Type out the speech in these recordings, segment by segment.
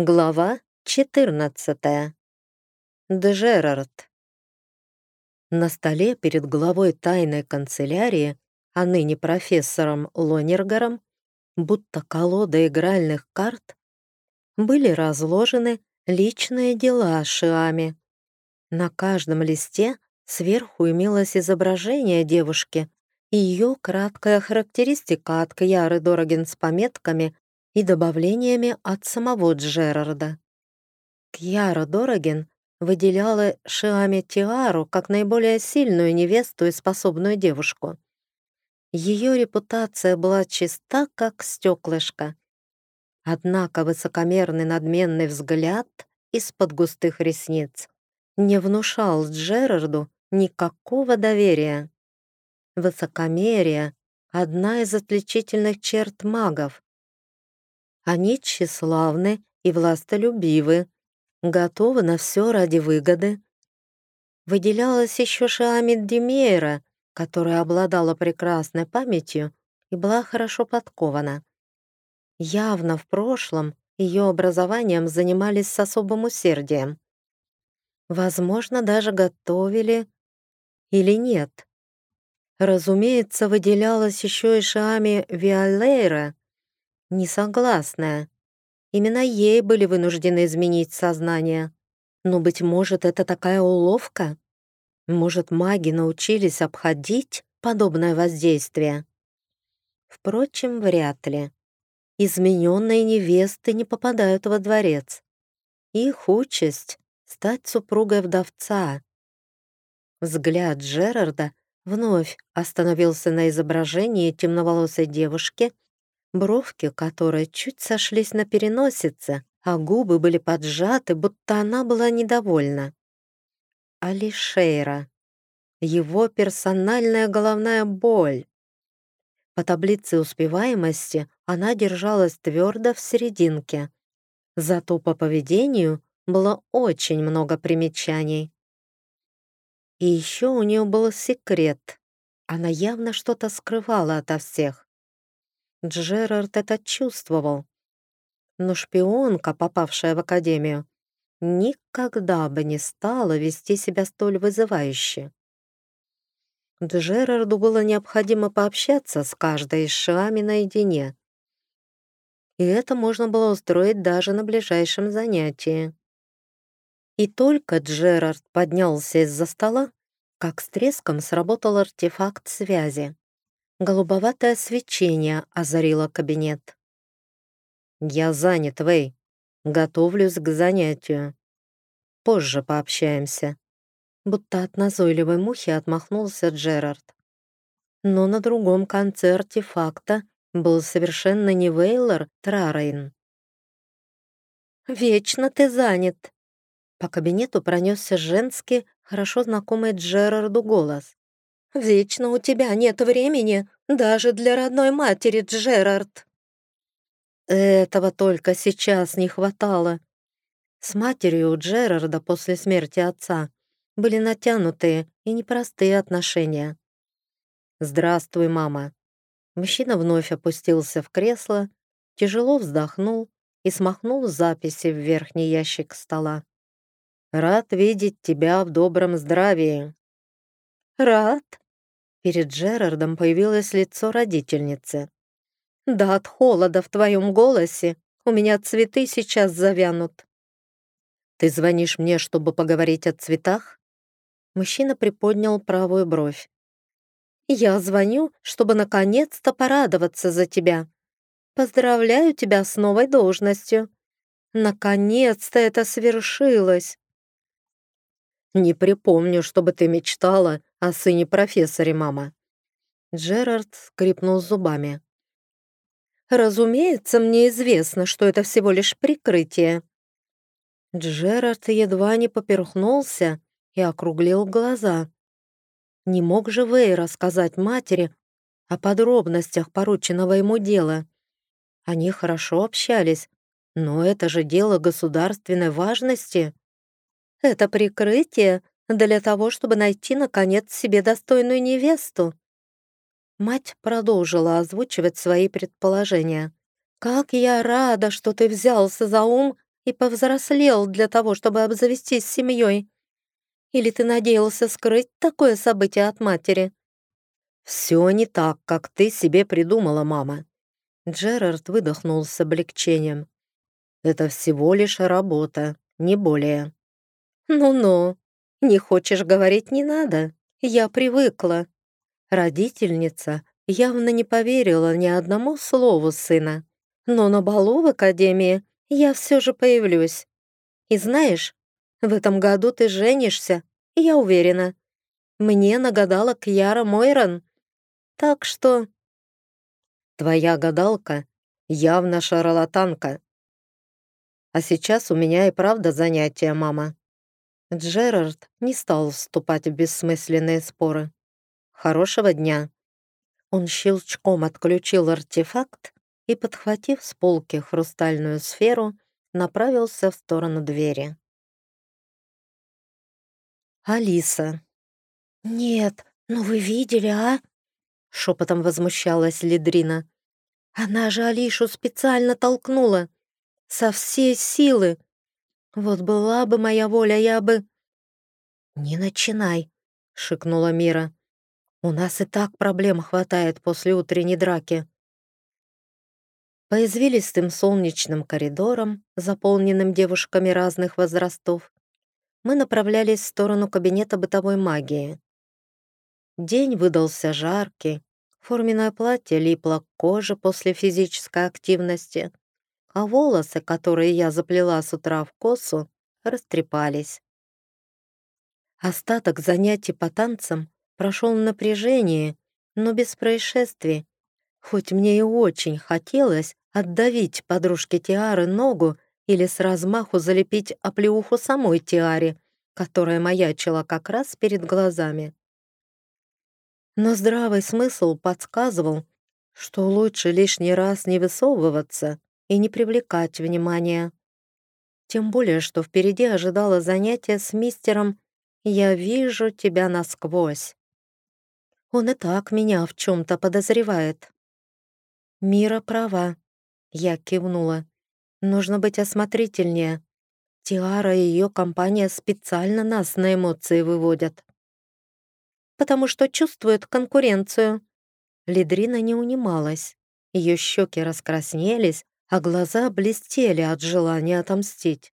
Глава 14. Джерард. На столе перед главой тайной канцелярии, а ныне профессором Лонергаром, будто колода игральных карт, были разложены личные дела Шиами. На каждом листе сверху имелось изображение девушки и ее краткая характеристика от Кьяры Дороген с пометками и добавлениями от самого Джерарда. Кьяра Дороген выделяла Шиаме Тиару как наиболее сильную невесту и способную девушку. Ее репутация была чиста, как стеклышко. Однако высокомерный надменный взгляд из-под густых ресниц не внушал Джерарду никакого доверия. Высокомерие — одна из отличительных черт магов, они тщеславны и властолюбивы, готовы на все ради выгоды. Выделялась еще Шиамид Демейра, которая обладала прекрасной памятью и была хорошо подкована. Явно в прошлом ее образованием занимались с особым усердием. Возможно, даже готовили или нет. Разумеется, выделялась еще и Шами Виолейра, несогласная. Именно ей были вынуждены изменить сознание. Но, быть может, это такая уловка? Может, маги научились обходить подобное воздействие? Впрочем, вряд ли. Измененные невесты не попадают во дворец. Их участь — стать супругой вдовца. Взгляд Джерарда вновь остановился на изображении темноволосой девушки — бровки которой чуть сошлись на переносице, а губы были поджаты, будто она была недовольна. Алишейра. Его персональная головная боль. По таблице успеваемости она держалась твердо в серединке. Зато по поведению было очень много примечаний. И еще у нее был секрет. Она явно что-то скрывала ото всех. Джерард это чувствовал. Но шпионка, попавшая в академию, никогда бы не стала вести себя столь вызывающе. Джерарду было необходимо пообщаться с каждой из Шами наедине. И это можно было устроить даже на ближайшем занятии. И только Джерард поднялся из-за стола, как с треском сработал артефакт связи. Голубоватое свечение озарило кабинет. «Я занят, Вэй. Готовлюсь к занятию. Позже пообщаемся». Будто от назойливой мухи отмахнулся Джерард. Но на другом конце артефакта был совершенно не Вейлор Трарейн. «Вечно ты занят!» По кабинету пронесся женский, хорошо знакомый Джерарду голос. Вечно у тебя нет времени даже для родной матери, Джерард. Этого только сейчас не хватало. С матерью Джерарда после смерти отца были натянутые и непростые отношения. «Здравствуй, мама». Мужчина вновь опустился в кресло, тяжело вздохнул и смахнул записи в верхний ящик стола. «Рад видеть тебя в добром здравии». «Рад?» Перед Джерардом появилось лицо родительницы. «Да от холода в твоем голосе у меня цветы сейчас завянут». «Ты звонишь мне, чтобы поговорить о цветах?» Мужчина приподнял правую бровь. «Я звоню, чтобы наконец-то порадоваться за тебя. Поздравляю тебя с новой должностью. Наконец-то это свершилось!» «Не припомню, чтобы ты мечтала о сыне профессоре, мама». Джерард скрипнул зубами. «Разумеется, мне известно, что это всего лишь прикрытие». Джерард едва не поперхнулся и округлил глаза. Не мог же Вэй рассказать матери о подробностях порученного ему дела. Они хорошо общались, но это же дело государственной важности. Это прикрытие для того, чтобы найти, наконец, себе достойную невесту. Мать продолжила озвучивать свои предположения. «Как я рада, что ты взялся за ум и повзрослел для того, чтобы обзавестись семьей? Или ты надеялся скрыть такое событие от матери?» «Все не так, как ты себе придумала, мама». Джерард выдохнул с облегчением. «Это всего лишь работа, не более». «Ну-ну, не хочешь говорить, не надо. Я привыкла». Родительница явно не поверила ни одному слову сына. Но на балу в академии я все же появлюсь. И знаешь, в этом году ты женишься, я уверена. Мне нагадала Кьяра Мойрон. Так что... Твоя гадалка явно шарлатанка. А сейчас у меня и правда занятия, мама. Джерард не стал вступать в бессмысленные споры. Хорошего дня. Он щелчком отключил артефакт и, подхватив с полки хрустальную сферу, направился в сторону двери. Алиса. «Нет, ну вы видели, а?» Шепотом возмущалась Лидрина. «Она же Алишу специально толкнула. Со всей силы. Вот была бы моя воля, я бы...» «Не начинай», — шикнула Мира. «У нас и так проблем хватает после утренней драки». По извилистым солнечным коридорам, заполненным девушками разных возрастов, мы направлялись в сторону кабинета бытовой магии. День выдался жаркий, форменное платье липло к коже после физической активности, а волосы, которые я заплела с утра в косу, растрепались. Остаток занятий по танцам прошел в напряжении, но без происшествий, хоть мне и очень хотелось отдавить подружке Тиары ногу или с размаху залепить оплеуху самой Тиаре, которая маячила как раз перед глазами. Но здравый смысл подсказывал, что лучше лишний раз не высовываться и не привлекать внимания. Тем более, что впереди ожидало занятие с мистером «Я вижу тебя насквозь». Он и так меня в чем-то подозревает. Мира права. Я кивнула. Нужно быть осмотрительнее. Тиара и ее компания специально нас на эмоции выводят. Потому что чувствуют конкуренцию. Лидрина не унималась. Ее щеки раскраснелись, а глаза блестели от желания отомстить.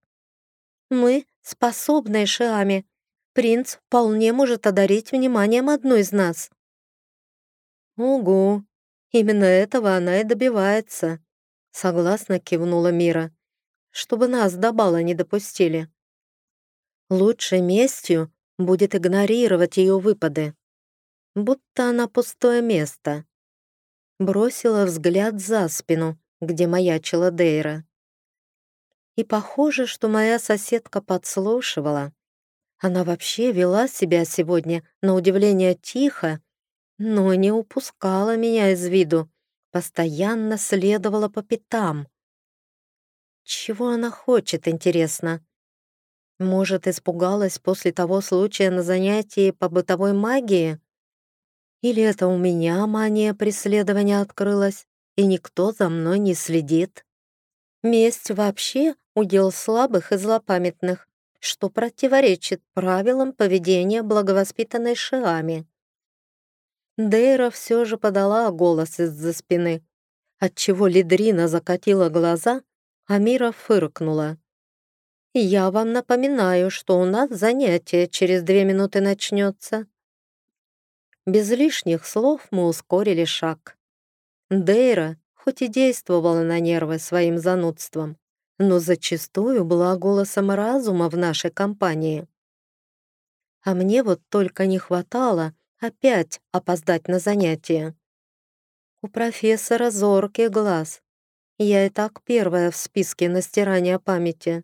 «Мы способны, Шиами. Принц вполне может одарить вниманием одну из нас». «Угу, именно этого она и добивается», — согласно кивнула Мира, «чтобы нас до бала не допустили». Лучшей местью будет игнорировать ее выпады, будто она пустое место. Бросила взгляд за спину, где маячила Дейра. И похоже, что моя соседка подслушивала. Она вообще вела себя сегодня, на удивление, тихо но не упускала меня из виду, постоянно следовала по пятам. Чего она хочет, интересно? Может, испугалась после того случая на занятии по бытовой магии? Или это у меня мания преследования открылась, и никто за мной не следит? Месть вообще удел слабых и злопамятных, что противоречит правилам поведения благовоспитанной Шиами. Дейра все же подала голос из-за спины, отчего Лидрина закатила глаза, а Мира фыркнула. «Я вам напоминаю, что у нас занятие через две минуты начнется». Без лишних слов мы ускорили шаг. Дейра, хоть и действовала на нервы своим занудством, но зачастую была голосом разума в нашей компании. А мне вот только не хватало, опять опоздать на занятие. У профессора зоркий глаз. Я и так первая в списке на стирание памяти.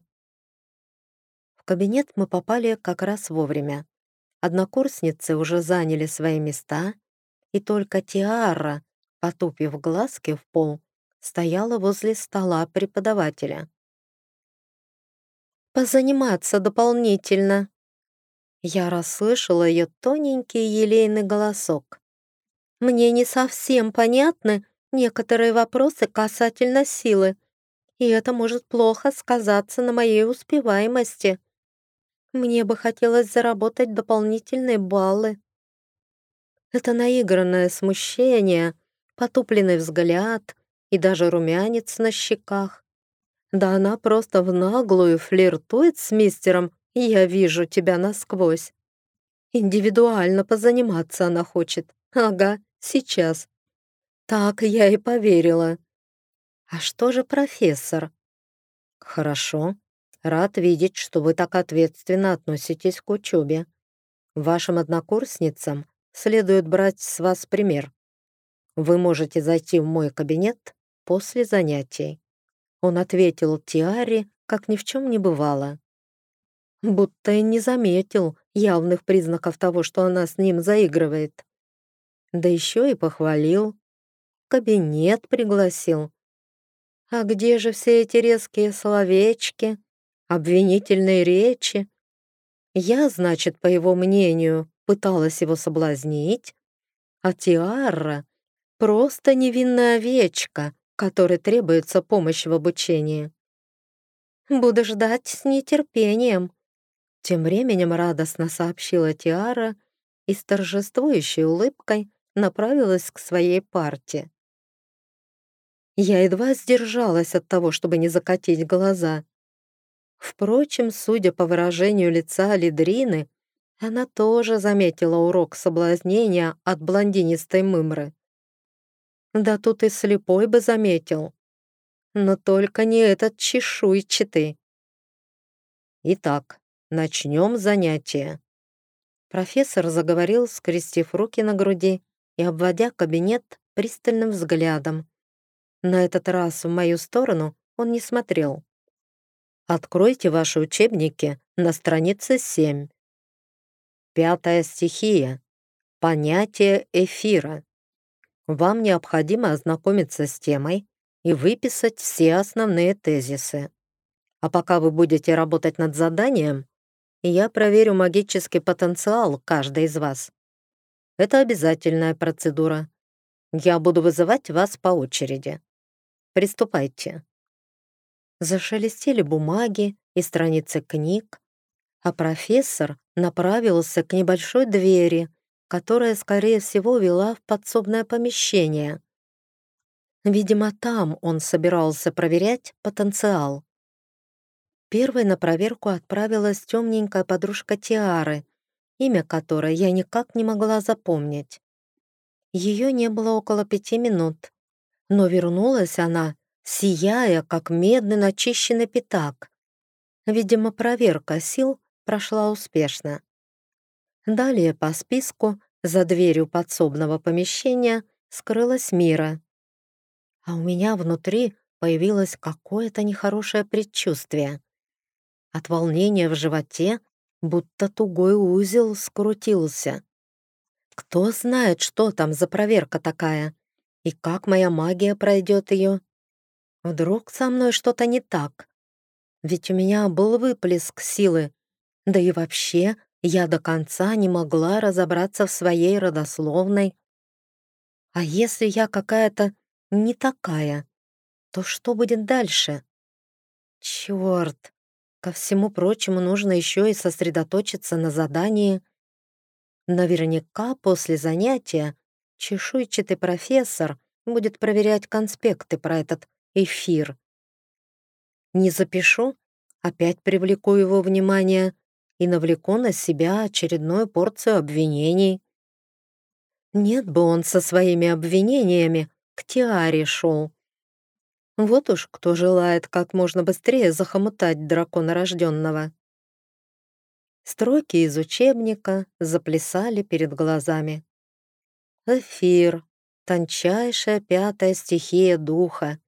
В кабинет мы попали как раз вовремя. Однокурсницы уже заняли свои места, и только Тиара, потупив глазки в пол, стояла возле стола преподавателя. «Позаниматься дополнительно», я расслышала ее тоненький елейный голосок. «Мне не совсем понятны некоторые вопросы касательно силы. и это может плохо сказаться на моей успеваемости. Мне бы хотелось заработать дополнительные баллы. Это наигранное смущение, потупленный взгляд и даже румянец на щеках. Да она просто в наглую флиртует с мистером «Я вижу тебя насквозь». Индивидуально позаниматься она хочет. Ага, сейчас. Так я и поверила. А что же профессор? Хорошо. Рад видеть, что вы так ответственно относитесь к учебе. Вашим однокурсницам следует брать с вас пример. Вы можете зайти в мой кабинет после занятий. Он ответил Тиаре, как ни в чем не бывало. Будто и не заметил явных признаков того, что она с ним заигрывает. Да еще и похвалил. Кабинет пригласил. А где же все эти резкие словечки, обвинительные речи? Я, значит, по его мнению, пыталась его соблазнить, а Тиара — просто невинная овечка, которой требуется помощь в обучении. Буду ждать с нетерпением. Тем временем радостно сообщила Тиара и с торжествующей улыбкой направилась к своей парте. Я едва сдержалась от того, чтобы не закатить глаза. Впрочем, судя по выражению лица Лидрины, она тоже заметила урок соблазнения от блондинистой мымры. Да тут и слепой бы заметил. Но только не этот чешуйчатый. Итак, начнем занятие. Профессор заговорил, скрестив руки на груди и обводя кабинет пристальным взглядом. На этот раз в мою сторону он не смотрел. Откройте ваши учебники на странице 7. Пятая стихия. Понятие эфира. Вам необходимо ознакомиться с темой и выписать все основные тезисы. А пока вы будете работать над заданием, я проверю магический потенциал каждой из вас. Это обязательная процедура. Я буду вызывать вас по очереди. Приступайте». Зашелестели бумаги и страницы книг, а профессор направился к небольшой двери, которая, скорее всего, вела в подсобное помещение. Видимо, там он собирался проверять потенциал. Первой на проверку отправилась темненькая подружка Тиары, имя которой я никак не могла запомнить. Ее не было около пяти минут, но вернулась она, сияя, как медный начищенный пятак. Видимо, проверка сил прошла успешно. Далее по списку за дверью подсобного помещения скрылась Мира. А у меня внутри появилось какое-то нехорошее предчувствие. От волнения в животе будто тугой узел скрутился. Кто знает, что там за проверка такая? И как моя магия пройдет ее? Вдруг со мной что-то не так? Ведь у меня был выплеск силы. Да и вообще, я до конца не могла разобраться в своей родословной. А если я какая-то не такая, то что будет дальше? Черт! Ко всему прочему нужно еще и сосредоточиться на задании. Наверняка после занятия чешуйчатый профессор будет проверять конспекты про этот эфир. Не запишу, опять привлеку его внимание и навлеку на себя очередную порцию обвинений. Нет бы он со своими обвинениями к Тиаре шел. Вот уж кто желает как можно быстрее захомутать дракона рожденного. Строки из учебника заплясали перед глазами. Эфир — тончайшая пятая стихия духа.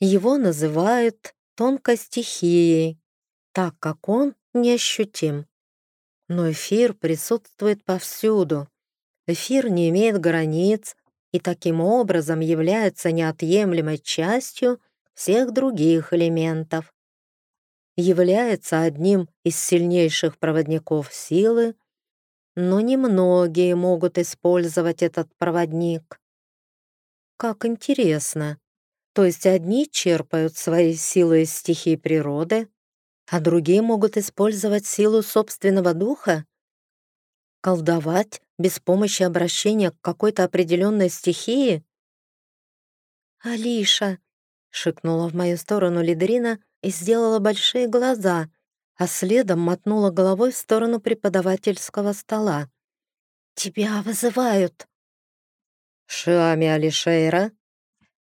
Его называют тонкой стихией, так как он неощутим. Но эфир присутствует повсюду. Эфир не имеет границ и таким образом является неотъемлемой частью всех других элементов. Является одним из сильнейших проводников силы но немногие могут использовать этот проводник. Как интересно. То есть одни черпают свои силы из стихии природы, а другие могут использовать силу собственного духа? Колдовать без помощи обращения к какой-то определенной стихии? «Алиша!» — шикнула в мою сторону Лидрина и сделала большие глаза, а следом мотнула головой в сторону преподавательского стола. «Тебя вызывают!» «Шиами Алишейра?»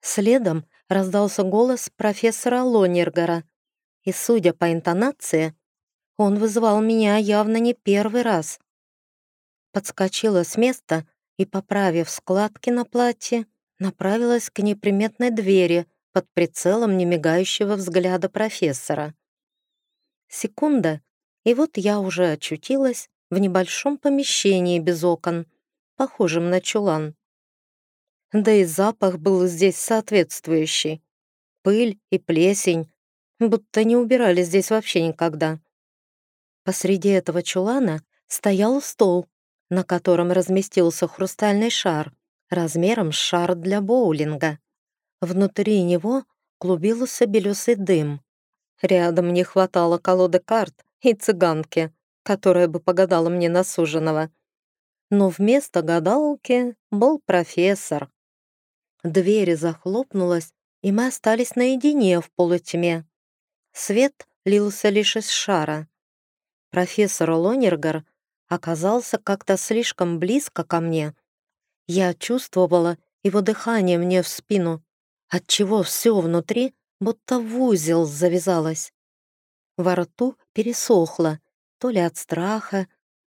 Следом раздался голос профессора Лонергара, и, судя по интонации, он вызывал меня явно не первый раз. Подскочила с места и, поправив складки на платье, направилась к неприметной двери под прицелом немигающего взгляда профессора. Секунда, и вот я уже очутилась в небольшом помещении без окон, похожем на чулан. Да и запах был здесь соответствующий. Пыль и плесень, будто не убирали здесь вообще никогда. Посреди этого чулана стоял стол, на котором разместился хрустальный шар, размером с шар для боулинга. Внутри него клубился белесый дым. Рядом не хватало колоды карт и цыганки, которая бы погадала мне на суженого. Но вместо гадалки был профессор. Дверь захлопнулась, и мы остались наедине в полутьме. Свет лился лишь из шара. Профессор Лонергар оказался как-то слишком близко ко мне. Я чувствовала его дыхание мне в спину, отчего все внутри будто в узел завязалось. Во рту пересохло, то ли от страха,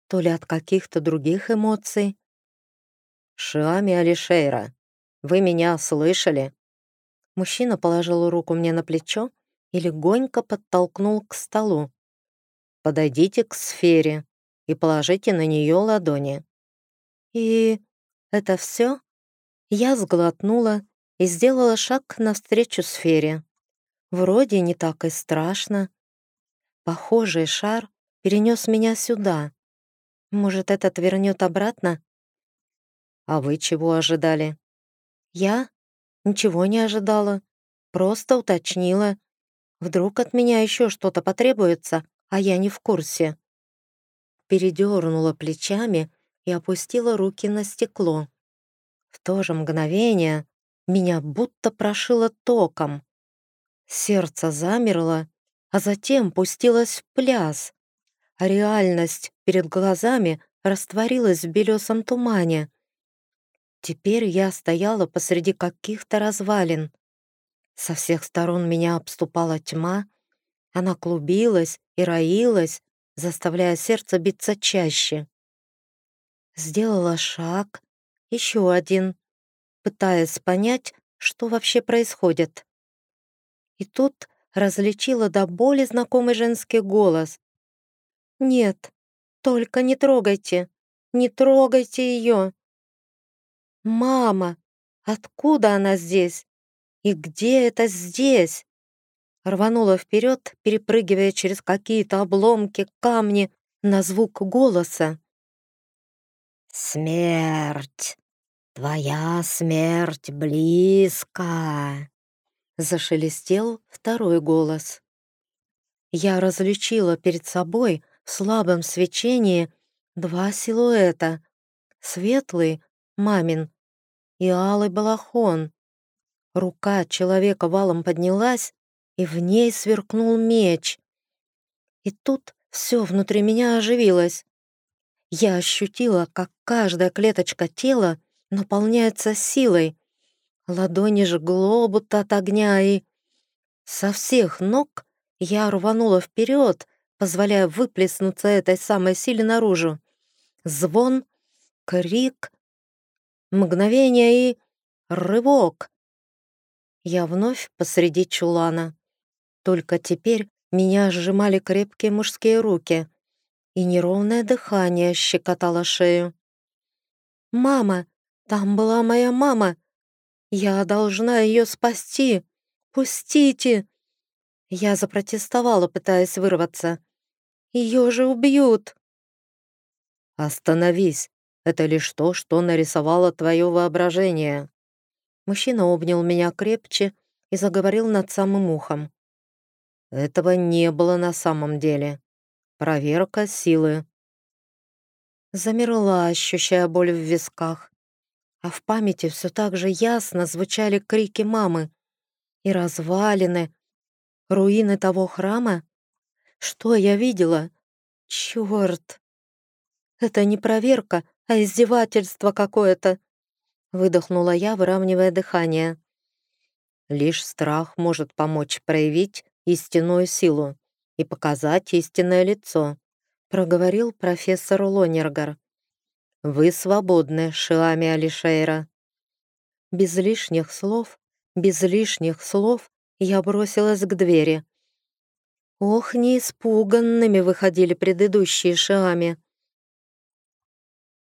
то ли от каких-то других эмоций. «Шиами Алишейра, вы меня слышали?» Мужчина положил руку мне на плечо и легонько подтолкнул к столу. «Подойдите к сфере и положите на нее ладони». «И это все?» Я сглотнула и сделала шаг навстречу сфере. Вроде не так и страшно. Похожий шар перенес меня сюда. Может, этот вернет обратно? А вы чего ожидали? Я ничего не ожидала. Просто уточнила, Вдруг от меня еще что-то потребуется, а я не в курсе. Передернула плечами и опустила руки на стекло. В то же мгновение меня будто прошило током. Сердце замерло, а затем пустилось в пляс, реальность перед глазами растворилась в белесом тумане. Теперь я стояла посреди каких-то развалин. Со всех сторон меня обступала тьма. Она клубилась и роилась, заставляя сердце биться чаще. Сделала шаг, еще один, пытаясь понять, что вообще происходит. И тут различила до боли знакомый женский голос. «Нет, только не трогайте, не трогайте ее!» «Мама, откуда она здесь?» И где это здесь? Рванула вперед, перепрыгивая через какие-то обломки, камни, на звук голоса. «Смерть! Твоя смерть близко!» Зашелестел второй голос. Я различила перед собой в слабом свечении два силуэта. Светлый — мамин и алый балахон. Рука человека валом поднялась, и в ней сверкнул меч. И тут все внутри меня оживилось. Я ощутила, как каждая клеточка тела наполняется силой. Ладони жгло, будто от огня, и... Со всех ног я рванула вперед, позволяя выплеснуться этой самой силе наружу. Звон, крик, мгновение и... рывок. Я вновь посреди чулана. Только теперь меня сжимали крепкие мужские руки, и неровное дыхание щекотало шею. «Мама! Там была моя мама! Я должна ее спасти! Пустите!» Я запротестовала, пытаясь вырваться. «Ее же убьют!» «Остановись! Это лишь то, что нарисовало твое воображение!» Мужчина обнял меня крепче и заговорил над самым ухом. Этого не было на самом деле. Проверка силы. Замерла, ощущая боль в висках. А в памяти все так же ясно звучали крики мамы. И развалины, руины того храма. Что я видела? Черт! Это не проверка, а издевательство какое-то. Выдохнула я, выравнивая дыхание. Лишь страх может помочь проявить истинную силу и показать истинное лицо, проговорил профессор Лонергар. Вы свободны, Шиами Алишейра. Без лишних слов, без лишних слов я бросилась к двери. Ох, не испуганными выходили предыдущие Шиами.